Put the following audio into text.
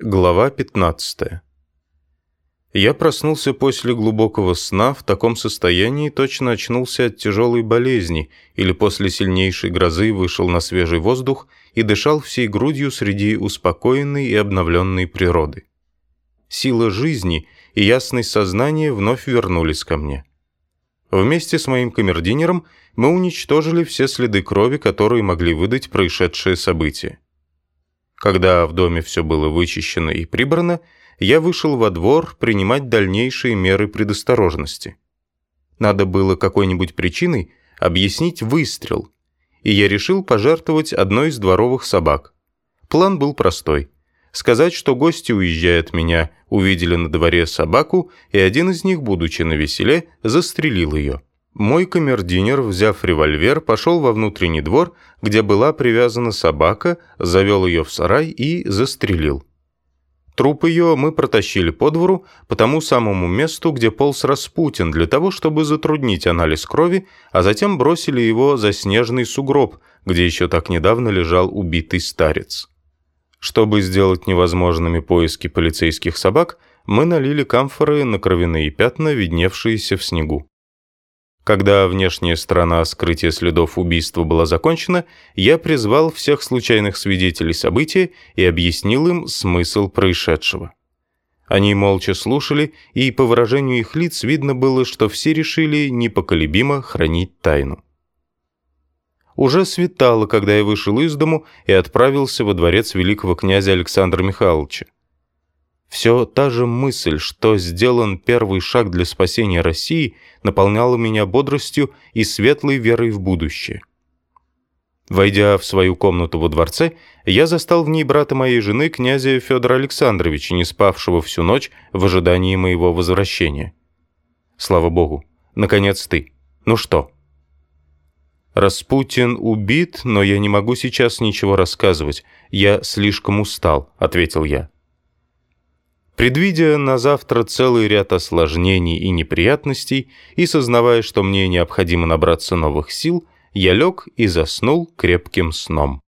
Глава 15 Я проснулся после глубокого сна в таком состоянии, точно очнулся от тяжелой болезни или после сильнейшей грозы вышел на свежий воздух и дышал всей грудью среди успокоенной и обновленной природы. Сила жизни и ясность сознания вновь вернулись ко мне. Вместе с моим камердинером мы уничтожили все следы крови, которые могли выдать происшедшее событие. Когда в доме все было вычищено и прибрано, я вышел во двор принимать дальнейшие меры предосторожности. Надо было какой-нибудь причиной объяснить выстрел, и я решил пожертвовать одной из дворовых собак. План был простой. Сказать, что гости, уезжая от меня, увидели на дворе собаку, и один из них, будучи на веселе, застрелил ее. Мой камердинер, взяв револьвер, пошел во внутренний двор, где была привязана собака, завел ее в сарай и застрелил. Труп ее мы протащили по двору, по тому самому месту, где полз Распутин, для того, чтобы затруднить анализ крови, а затем бросили его за снежный сугроб, где еще так недавно лежал убитый старец. Чтобы сделать невозможными поиски полицейских собак, мы налили камфоры на кровяные пятна, видневшиеся в снегу. Когда внешняя сторона скрытия следов убийства была закончена, я призвал всех случайных свидетелей события и объяснил им смысл происшедшего. Они молча слушали, и по выражению их лиц видно было, что все решили непоколебимо хранить тайну. Уже светало, когда я вышел из дому и отправился во дворец великого князя Александра Михайловича. Все та же мысль, что сделан первый шаг для спасения России, наполняла меня бодростью и светлой верой в будущее. Войдя в свою комнату во дворце, я застал в ней брата моей жены, князя Федора Александровича, не спавшего всю ночь в ожидании моего возвращения. Слава богу, наконец ты. Ну что? Распутин убит, но я не могу сейчас ничего рассказывать. Я слишком устал, ответил я. Предвидя на завтра целый ряд осложнений и неприятностей, и сознавая, что мне необходимо набраться новых сил, я лег и заснул крепким сном.